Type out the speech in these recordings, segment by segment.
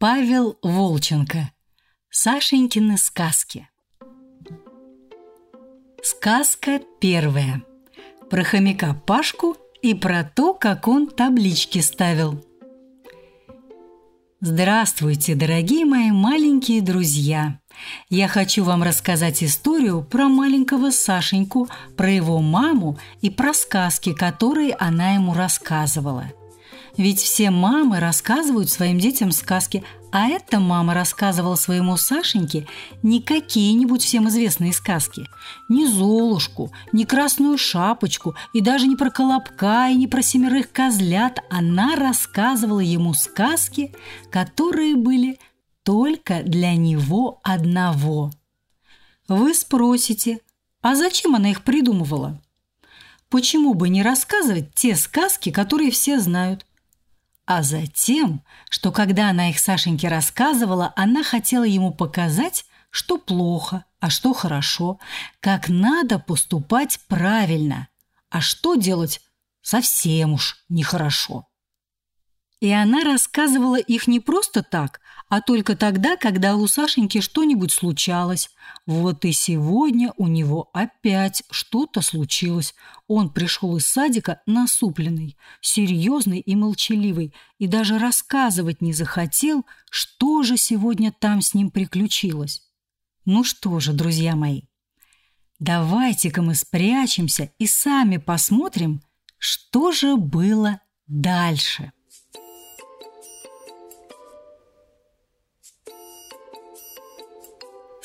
Павел Волченко. Сашенькины сказки. Сказка первая. Про хомяка Пашку и про то, как он таблички ставил. Здравствуйте, дорогие мои маленькие друзья! Я хочу вам рассказать историю про маленького Сашеньку, про его маму и про сказки, которые она ему рассказывала – ведь все мамы рассказывают своим детям сказки, а эта мама рассказывала своему Сашеньке не какие-нибудь всем известные сказки. Не Золушку, не Красную Шапочку и даже не про Колобка и не про семерых козлят. Она рассказывала ему сказки, которые были только для него одного. Вы спросите, а зачем она их придумывала? Почему бы не рассказывать те сказки, которые все знают? А затем, что когда она их Сашеньке рассказывала, она хотела ему показать, что плохо, а что хорошо, как надо поступать правильно, а что делать совсем уж нехорошо. И она рассказывала их не просто так, а только тогда, когда у Сашеньки что-нибудь случалось. Вот и сегодня у него опять что-то случилось. Он пришел из садика насупленный, серьезный и молчаливый, и даже рассказывать не захотел, что же сегодня там с ним приключилось. Ну что же, друзья мои, давайте-ка мы спрячемся и сами посмотрим, что же было дальше.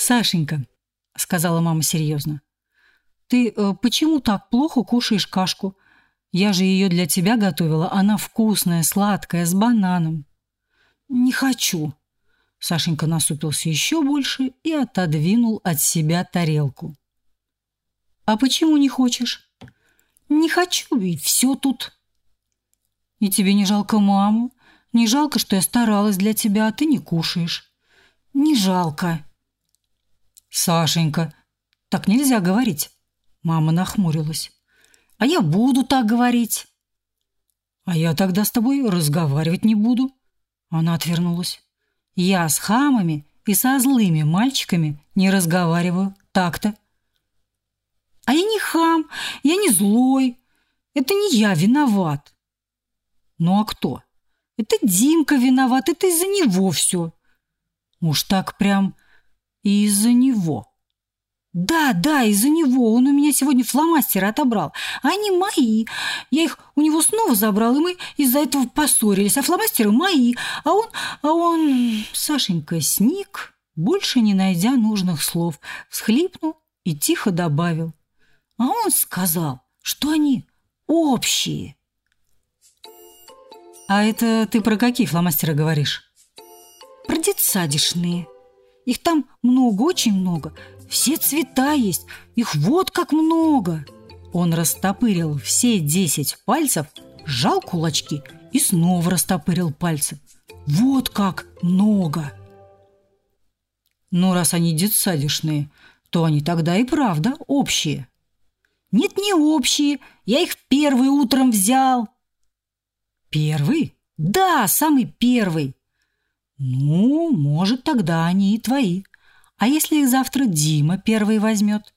«Сашенька», — сказала мама серьезно, — «ты э, почему так плохо кушаешь кашку? Я же ее для тебя готовила, она вкусная, сладкая, с бананом». «Не хочу». Сашенька насупился еще больше и отодвинул от себя тарелку. «А почему не хочешь?» «Не хочу, и все тут». «И тебе не жалко маму? Не жалко, что я старалась для тебя, а ты не кушаешь?» «Не жалко», «Сашенька, так нельзя говорить!» Мама нахмурилась. «А я буду так говорить!» «А я тогда с тобой разговаривать не буду!» Она отвернулась. «Я с хамами и со злыми мальчиками не разговариваю так-то!» «А я не хам, я не злой. Это не я виноват!» «Ну а кто?» «Это Димка виноват, это из-за него все!» «Уж так прям и из-за него. Да, да, из-за него. Он у меня сегодня фломастеры отобрал. Они мои. Я их у него снова забрал, и мы из-за этого поссорились. А фломастеры мои. А он, а он... Сашенька сник, больше не найдя нужных слов, всхлипнул и тихо добавил. А он сказал, что они общие. А это ты про какие фломастеры говоришь? Про детсадишные. Их там много, очень много. Все цвета есть. Их вот как много. Он растопырил все десять пальцев, сжал кулачки и снова растопырил пальцы. Вот как много. Ну, раз они детсадишные, то они тогда и правда общие. Нет, не общие. Я их первый утром взял. Первый? Да, самый первый. Ну, может, тогда они и твои. А если их завтра Дима первый возьмет?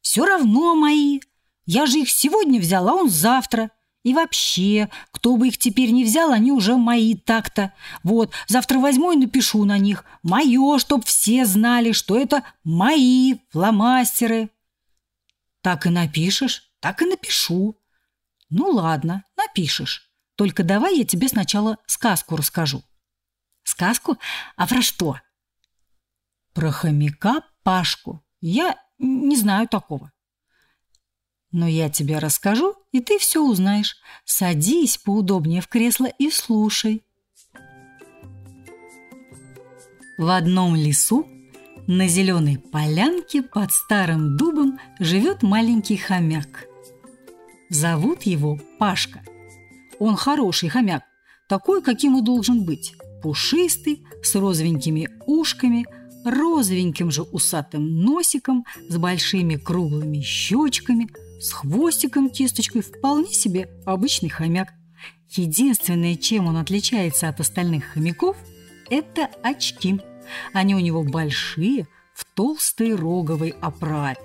Все равно мои. Я же их сегодня взял, а он завтра. И вообще, кто бы их теперь не взял, они уже мои так-то. Вот, завтра возьму и напишу на них «Мое», чтоб все знали, что это мои фломастеры. Так и напишешь, так и напишу. Ну ладно, напишешь. Только давай я тебе сначала сказку расскажу. Сказку? А про что? Про хомяка Пашку. Я не знаю такого. Но я тебе расскажу, и ты все узнаешь. Садись поудобнее в кресло и слушай. В одном лесу на зеленой полянке под старым дубом живет маленький хомяк. Зовут его Пашка. Он хороший хомяк, такой, каким и должен быть пушистый, с розовенькими ушками, розовеньким же усатым носиком, с большими круглыми щечками, с хвостиком кисточкой, вполне себе обычный хомяк. Единственное, чем он отличается от остальных хомяков, это очки. Они у него большие, в толстой роговой оправе.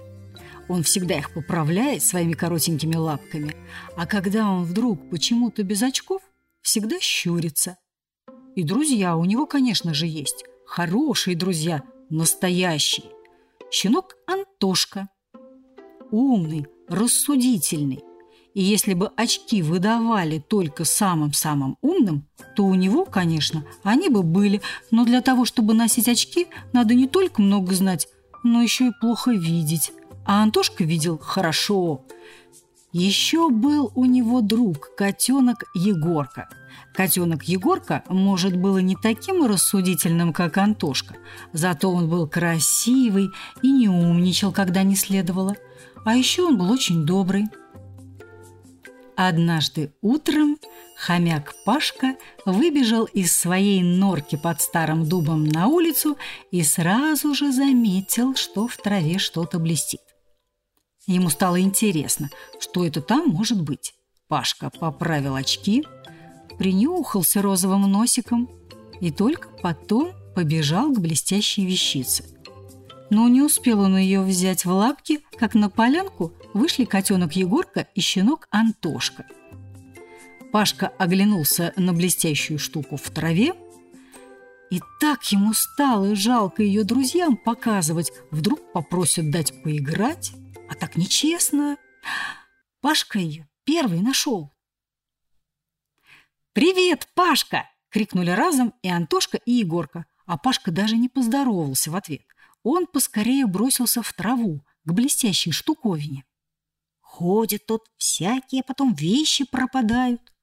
Он всегда их поправляет своими коротенькими лапками, а когда он вдруг почему-то без очков, всегда щурится. И друзья у него, конечно же, есть. Хорошие друзья, настоящие. Щенок Антошка. Умный, рассудительный. И если бы очки выдавали только самым-самым умным, то у него, конечно, они бы были. Но для того, чтобы носить очки, надо не только много знать, но еще и плохо видеть а Антошка видел хорошо. Еще был у него друг, котенок Егорка. Котенок Егорка, может, было не таким рассудительным, как Антошка, зато он был красивый и не умничал, когда не следовало. А еще он был очень добрый. Однажды утром хомяк Пашка выбежал из своей норки под старым дубом на улицу и сразу же заметил, что в траве что-то блестит. Ему стало интересно, что это там может быть. Пашка поправил очки, принюхался розовым носиком и только потом побежал к блестящей вещице. Но не успел он ее взять в лапки, как на полянку вышли котенок Егорка и щенок Антошка. Пашка оглянулся на блестящую штуку в траве, и так ему стало жалко ее друзьям показывать, вдруг попросят дать поиграть. А так нечестно. Пашка ее первый нашел. «Привет, Пашка!» – крикнули разом и Антошка, и Егорка. А Пашка даже не поздоровался в ответ. Он поскорее бросился в траву, к блестящей штуковине. Ходят тут всякие, потом вещи пропадают.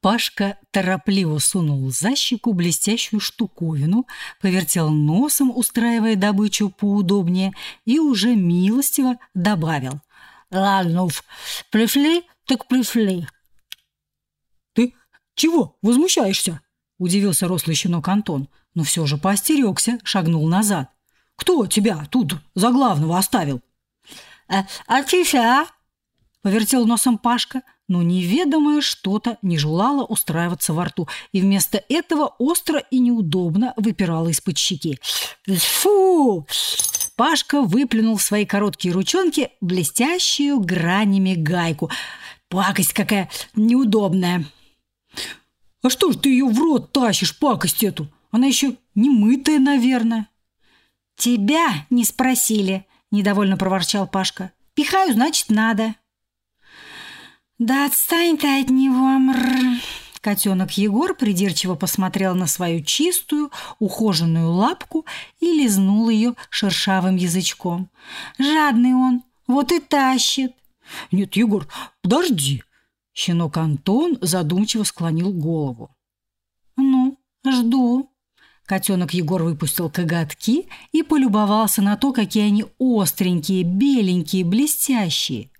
Пашка торопливо сунул за щеку блестящую штуковину, повертел носом, устраивая добычу поудобнее, и уже милостиво добавил. «Ладно пришли, так пришли». «Ты чего возмущаешься?» – удивился рослый щенок Антон, но все же поостерегся, шагнул назад. «Кто тебя тут за главного оставил?» «А, а тебя?» – повертел носом Пашка – но неведомое что-то не желало устраиваться во рту, и вместо этого остро и неудобно выпирало из-под щеки. «Фу!» Пашка выплюнул в свои короткие ручонки блестящую гранями гайку. «Пакость какая неудобная!» «А что ж ты ее в рот тащишь, пакость эту? Она еще не мытая, наверное». «Тебя не спросили», – недовольно проворчал Пашка. «Пихаю, значит, надо». «Да отстань ты от него, мрр!» Котенок Егор придирчиво посмотрел на свою чистую, ухоженную лапку и лизнул ее шершавым язычком. «Жадный он, вот и тащит!» «Нет, Егор, подожди!» Щенок Антон задумчиво склонил голову. «Ну, жду!» Котенок Егор выпустил коготки и полюбовался на то, какие они остренькие, беленькие, блестящие.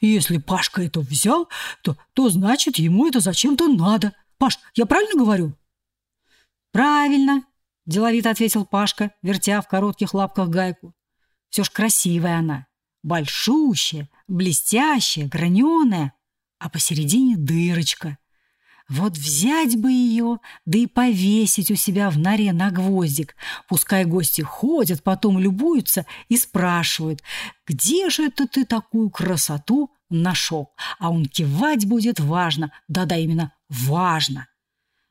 Если Пашка это взял, то, то значит, ему это зачем-то надо. Паш, я правильно говорю? Правильно, деловито ответил Пашка, вертя в коротких лапках гайку. Все ж красивая она, большущая, блестящая, граненая, а посередине дырочка. Вот взять бы ее, да и повесить у себя в норе на гвоздик. Пускай гости ходят, потом любуются и спрашивают, где же это ты такую красоту нашел? А он кивать будет важно, да-да, именно важно.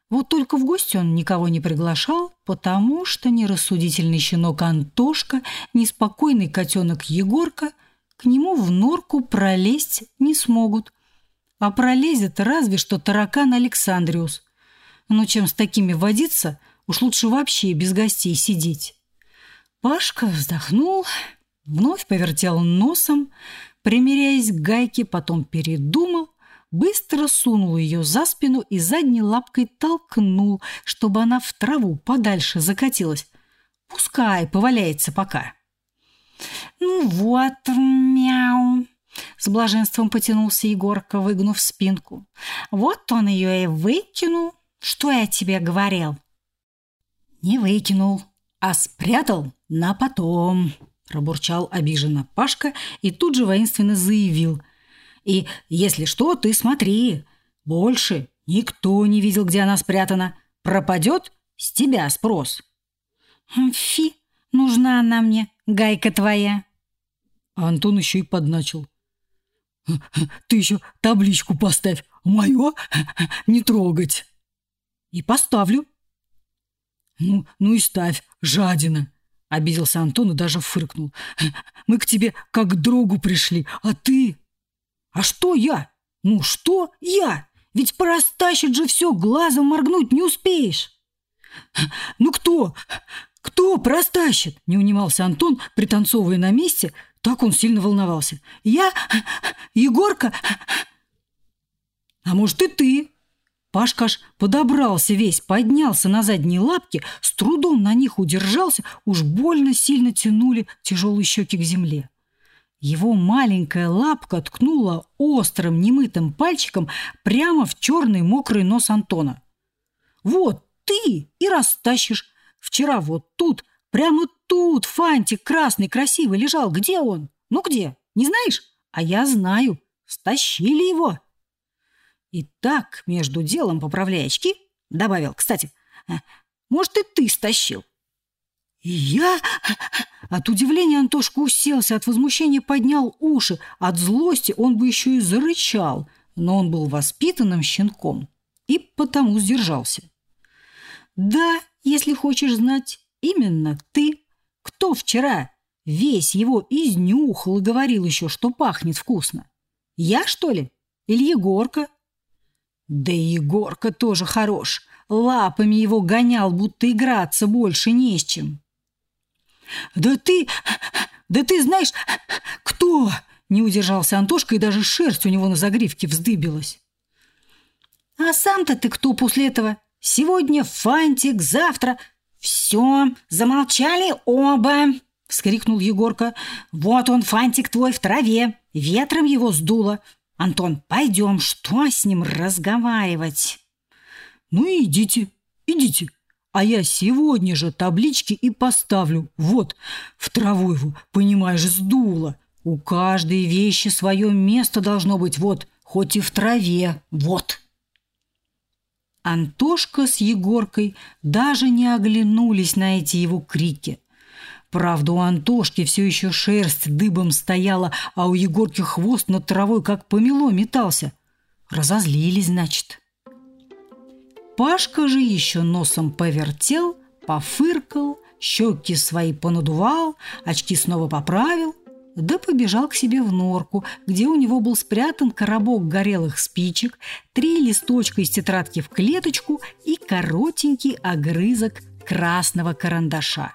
Вот только в гости он никого не приглашал, потому что нерассудительный щенок Антошка, неспокойный котенок Егорка к нему в норку пролезть не смогут – а пролезет разве что таракан Александриус. Но чем с такими водиться, уж лучше вообще без гостей сидеть. Пашка вздохнул, вновь повертел носом, примеряясь к гайке, потом передумал, быстро сунул ее за спину и задней лапкой толкнул, чтобы она в траву подальше закатилась. Пускай поваляется пока. «Ну вот, мяу!» С блаженством потянулся Егорка, выгнув спинку. Вот он ее и выкинул. Что я тебе говорил? Не выкинул, а спрятал на потом, пробурчал обиженно Пашка и тут же воинственно заявил. И если что, ты смотри, больше никто не видел, где она спрятана. Пропадет, С тебя спрос. Фи, нужна она мне, гайка твоя. А Антон еще и подначил. Ты еще табличку поставь. Мое не трогать. И поставлю. Ну, ну и ставь, жадина. Обиделся Антон и даже фыркнул. Мы к тебе как к другу пришли, а ты... А что я? Ну что я? Ведь порастащит же все, глазом моргнуть не успеешь. Ну кто? Кто простащит? Не унимался Антон, пританцовывая на месте. Так он сильно волновался. Я? Егорка? А может и ты? Пашка аж подобрался весь, поднялся на задние лапки, с трудом на них удержался, уж больно сильно тянули тяжелые щеки к земле. Его маленькая лапка ткнула острым немытым пальчиком прямо в черный мокрый нос Антона. «Вот ты и растащишь. Вчера вот тут, прямо тут фантик красный красивый лежал. Где он? Ну где? Не знаешь? А я знаю. Стащили его». И так, между делом поправляя очки, добавил, кстати, «Э, может, и ты стащил. И я... От удивления Антошка уселся, от возмущения поднял уши. От злости он бы еще и зарычал, но он был воспитанным щенком и потому сдержался. «Да, если хочешь знать, именно ты. Кто вчера весь его изнюхал и говорил еще, что пахнет вкусно? Я, что ли? Или Егорка?» Да Егорка тоже хорош. Лапами его гонял, будто играться больше не с чем. «Да ты... да ты знаешь, кто?» Не удержался Антошка, и даже шерсть у него на загривке вздыбилась. «А сам-то ты кто после этого? Сегодня фантик, завтра...» «Все, замолчали оба!» — вскрикнул Егорка. «Вот он, фантик твой, в траве. Ветром его сдуло. Антон, пойдем, что с ним разговаривать? Ну и идите, идите. А я сегодня же таблички и поставлю. Вот, в траву его, понимаешь, сдуло. У каждой вещи свое место должно быть. Вот, хоть и в траве. Вот. Антошка с Егоркой даже не оглянулись на эти его крики. Правда, у Антошки все еще шерсть дыбом стояла, а у Егорки хвост над травой как помело метался. Разозлились, значит. Пашка же еще носом повертел, пофыркал, щеки свои понадувал, очки снова поправил, да побежал к себе в норку, где у него был спрятан коробок горелых спичек, три листочка из тетрадки в клеточку и коротенький огрызок красного карандаша.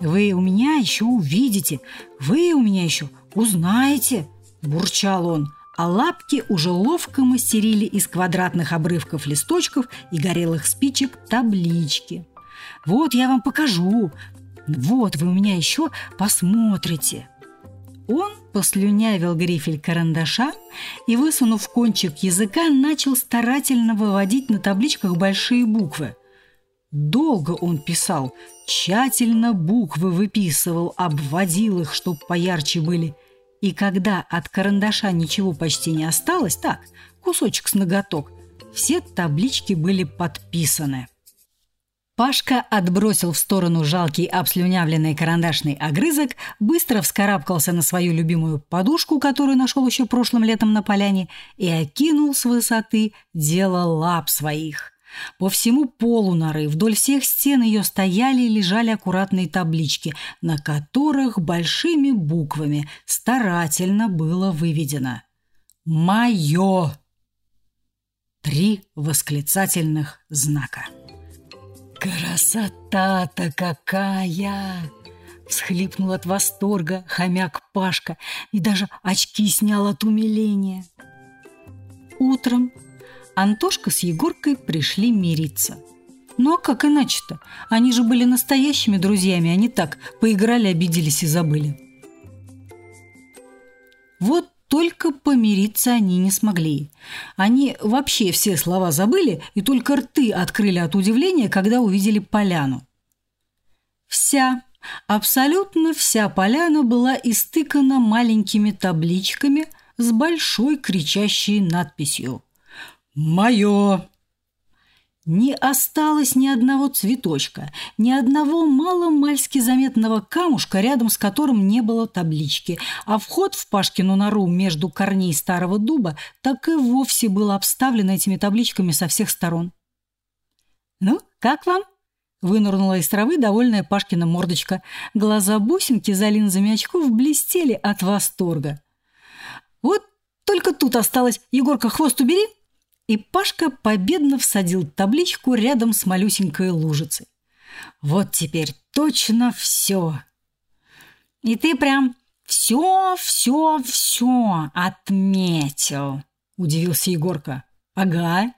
Вы у меня еще увидите, вы у меня еще узнаете!» – бурчал он, а лапки уже ловко мастерили из квадратных обрывков листочков и горелых спичек таблички. «Вот я вам покажу, вот вы у меня еще посмотрите!» Он послюнявил грифель карандаша и, высунув кончик языка, начал старательно выводить на табличках большие буквы – Долго он писал, тщательно буквы выписывал, обводил их, чтоб поярче были. И когда от карандаша ничего почти не осталось, так, кусочек с ноготок, все таблички были подписаны. Пашка отбросил в сторону жалкий обслюнявленный карандашный огрызок, быстро вскарабкался на свою любимую подушку, которую нашел еще прошлым летом на поляне, и окинул с высоты дело лап своих. По всему полу норы вдоль всех стен ее стояли и лежали аккуратные таблички, на которых большими буквами старательно было выведено «Мое!» Три восклицательных знака. «Красота-то какая!» Всхлипнул от восторга хомяк Пашка и даже очки снял от умиления. Утром Антошка с Егоркой пришли мириться. Ну а как иначе-то? Они же были настоящими друзьями, они так поиграли, обиделись и забыли. Вот только помириться они не смогли. Они вообще все слова забыли и только рты открыли от удивления, когда увидели поляну. Вся, абсолютно вся поляна была истыкана маленькими табличками с большой кричащей надписью – «Мое!» Не осталось ни одного цветочка, ни одного маломальски заметного камушка, рядом с которым не было таблички, а вход в Пашкину нору между корней старого дуба так и вовсе был обставлен этими табличками со всех сторон. «Ну, как вам?» – вынырнула из травы довольная Пашкина мордочка. Глаза бусинки за линзами очков блестели от восторга. «Вот только тут осталось. Егорка, хвост убери!» И Пашка победно всадил табличку рядом с малюсенькой лужицей. Вот теперь точно все. И ты прям все, все, все отметил, удивился Егорка. Ага,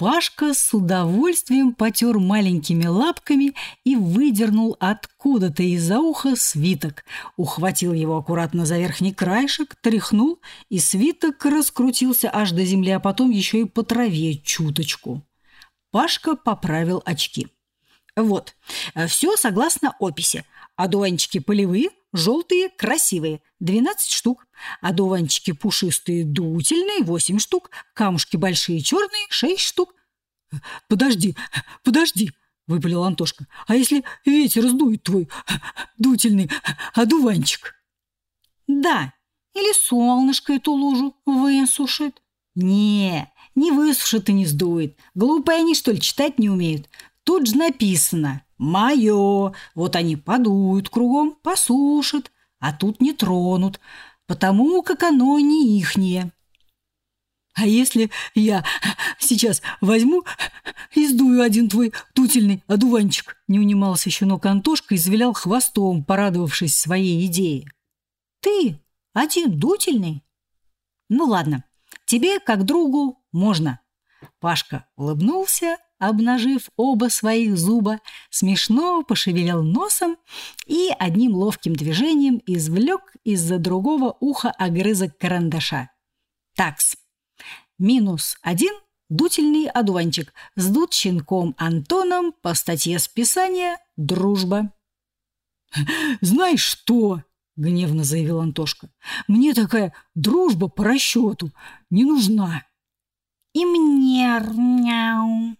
Пашка с удовольствием потер маленькими лапками и выдернул откуда-то из-за уха свиток. Ухватил его аккуратно за верхний краешек, тряхнул, и свиток раскрутился аж до земли, а потом еще и по траве чуточку. Пашка поправил очки. Вот, все согласно описи. Одуванчики полевые, желтые, красивые, 12 штук. Одуванчики пушистые, дутельные, 8 штук. Камушки большие, черные, 6 штук. «Подожди, подожди!» – выпалил Антошка. «А если ветер сдует твой дутельный одуванчик?» «Да, или солнышко эту лужу высушит». «Не, не высушит и не сдует. Глупые они, что ли, читать не умеют. Тут же написано «Мое». Вот они подуют кругом, посушат, а тут не тронут, потому как оно не ихнее. А если я сейчас возьму и сдую один твой тутельный одуванчик?» Не унимался щенок Антошка и завилял хвостом, порадовавшись своей идее. «Ты один дутельный? Ну ладно, тебе, как другу, можно». Пашка улыбнулся, обнажив оба своих зуба, смешно пошевелил носом и одним ловким движением извлек из-за другого уха огрызок карандаша. «Такс, минус один дутельный одуванчик, сдут щенком Антоном по статье списания «Дружба». «Знаешь что?» — гневно заявил Антошка. «Мне такая дружба по расчету не нужна». «И мне мяу».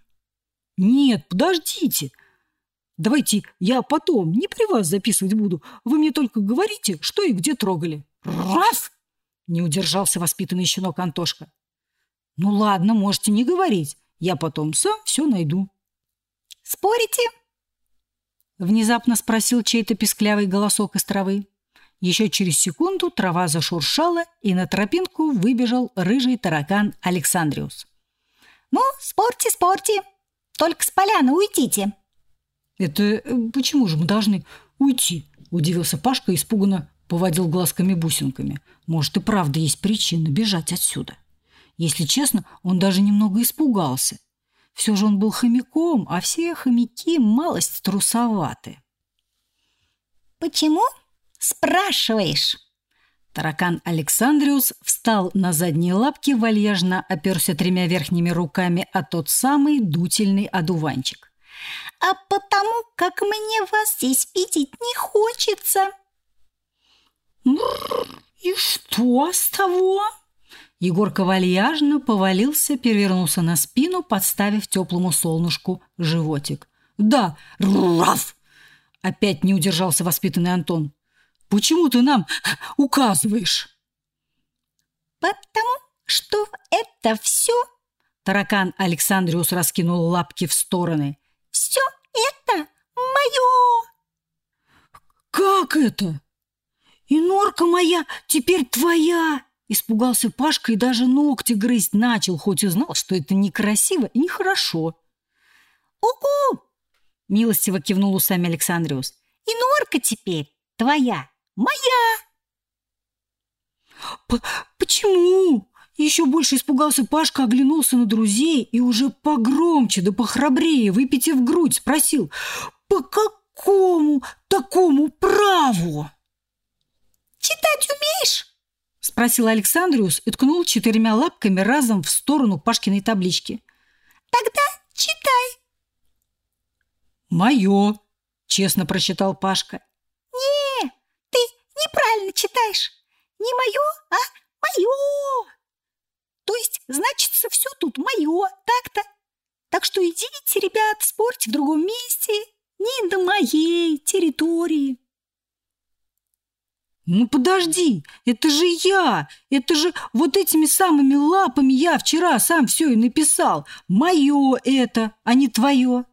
«Нет, подождите. Давайте я потом, не при вас записывать буду. Вы мне только говорите, что и где трогали». «Раз!» — не удержался воспитанный щенок Антошка. «Ну ладно, можете не говорить. Я потом сам все найду». «Спорите?» Внезапно спросил чей-то песклявый голосок из травы. Еще через секунду трава зашуршала, и на тропинку выбежал рыжий таракан Александриус. «Ну, спорьте, спорьте!» Только с поляны уйдите!» «Это э, почему же мы должны уйти?» – удивился Пашка и испуганно поводил глазками-бусинками. «Может, и правда есть причина бежать отсюда?» Если честно, он даже немного испугался. Все же он был хомяком, а все хомяки малость трусоваты. «Почему?» – спрашиваешь. Таракан Александриус встал на задние лапки, вальяжно оперся тремя верхними руками о тот самый дутельный одуванчик. «А потому как мне вас здесь видеть не хочется!» «И что с того?» Егорка вальяжно повалился, перевернулся на спину, подставив теплому солнышку животик. «Да, раф!» Опять не удержался воспитанный Антон. Почему ты нам указываешь?» «Потому что это все...» Таракан Александриус раскинул лапки в стороны. «Все это мое!» «Как это? И норка моя теперь твоя!» Испугался Пашка и даже ногти грызть начал, хоть и знал, что это некрасиво и нехорошо. «Угу!» – милостиво кивнул усами Александриус. «И норка теперь твоя!» Моя!» «Почему?» Еще больше испугался Пашка, оглянулся на друзей и уже погромче да похрабрее, выпитив грудь, спросил «По какому такому праву?» «Читать умеешь?» – спросил Александриус и ткнул четырьмя лапками разом в сторону Пашкиной таблички. «Тогда читай». «Мое», – честно прочитал Пашка неправильно читаешь. Не мое, а мое. То есть, значится, все тут мое, так-то. Так что идите, ребят, спорьте в другом месте, не на моей территории. Ну подожди, это же я, это же вот этими самыми лапами я вчера сам все и написал. Мое это, а не твое.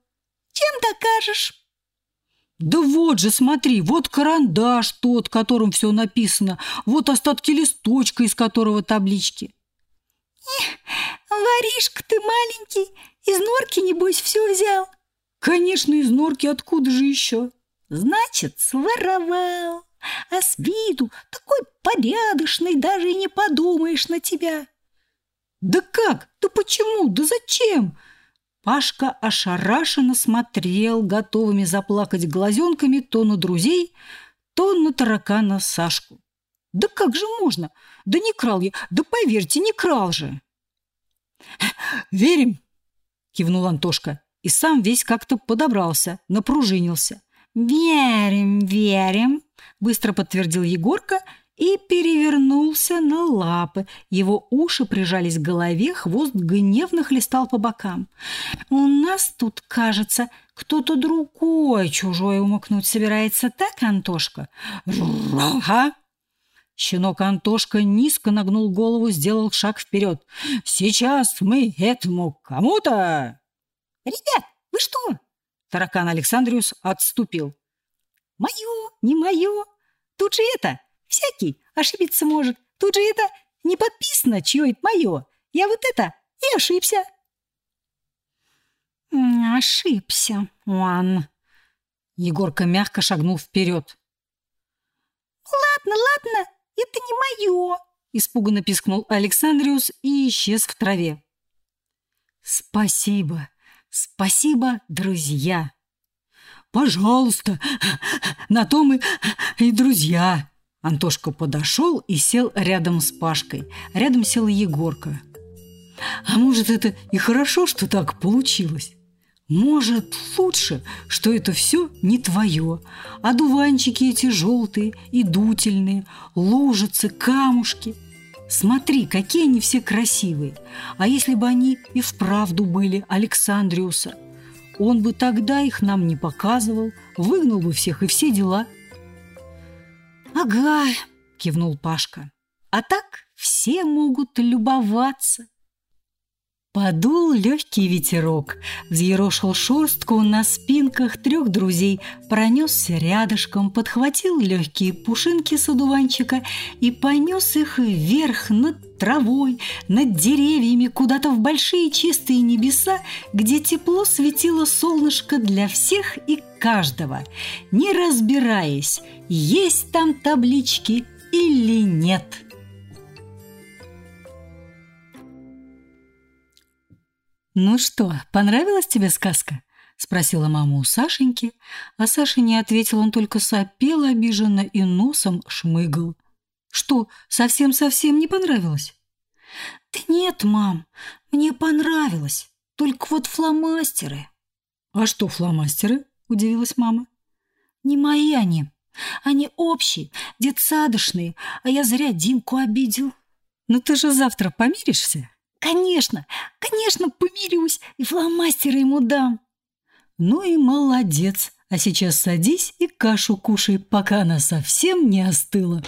Чем докажешь? Да вот же, смотри, вот карандаш тот, которым все написано, вот остатки листочка, из которого таблички. Эх, воришка ты маленький, из норки, небось, все взял. Конечно, из норки, откуда же еще? Значит, своровал, а с виду такой порядочный, даже и не подумаешь на тебя. Да как? Да почему? Да зачем? Пашка ошарашенно смотрел, готовыми заплакать глазенками то на друзей, то на таракана Сашку. «Да как же можно? Да не крал я, да поверьте, не крал же!» «Верим!» – кивнул Антошка и сам весь как-то подобрался, напружинился. «Верим, верим!» – быстро подтвердил Егорка – и перевернулся на лапы. Его уши прижались к голове, хвост гневно хлестал по бокам. «У нас тут, кажется, кто-то другой чужой умыкнуть собирается, так, Антошка?» «Ага!» Щенок Антошка низко нагнул голову, сделал шаг вперед. «Сейчас мы этому кому-то...» «Ребят, вы что?» Таракан Александриус отступил. «Мое, не мое. Тут же это, Всякий ошибиться может. Тут же это не подписано, чье это мое. Я вот это и ошибся. Ошибся, он. Егорка мягко шагнул вперед. Ладно, ладно, это не мое. Испуганно пискнул Александриус и исчез в траве. Спасибо, спасибо, друзья. Пожалуйста, на то мы и друзья. Антошка подошел и сел рядом с Пашкой. Рядом села Егорка. А может, это и хорошо, что так получилось? Может, лучше, что это все не твое, а дуванчики эти желтые и дутельные, лужицы, камушки. Смотри, какие они все красивые. А если бы они и вправду были Александриуса, он бы тогда их нам не показывал, выгнал бы всех и все дела – «Ага», – кивнул Пашка. «А так все могут любоваться». Подул легкий ветерок, взъерошил шерстку на спинках трех друзей, пронесся рядышком, подхватил легкие пушинки с одуванчика и понес их вверх над травой, над деревьями, куда-то в большие чистые небеса, где тепло светило солнышко для всех и каждого, не разбираясь, есть там таблички или нет. «Ну что, понравилась тебе сказка?» – спросила мама у Сашеньки, а Саша не ответил, он только сопел обиженно и носом шмыгал. «Что, совсем-совсем не понравилось?» «Да нет, мам, мне понравилось, только вот фломастеры». «А что фломастеры?» – удивилась мама. «Не мои они, они общие, детсадочные, а я зря Димку обидел». «Ну ты же завтра помиришься?» Конечно, конечно, помирюсь и фломастеры ему дам. Ну и молодец. А сейчас садись и кашу кушай, пока она совсем не остыла.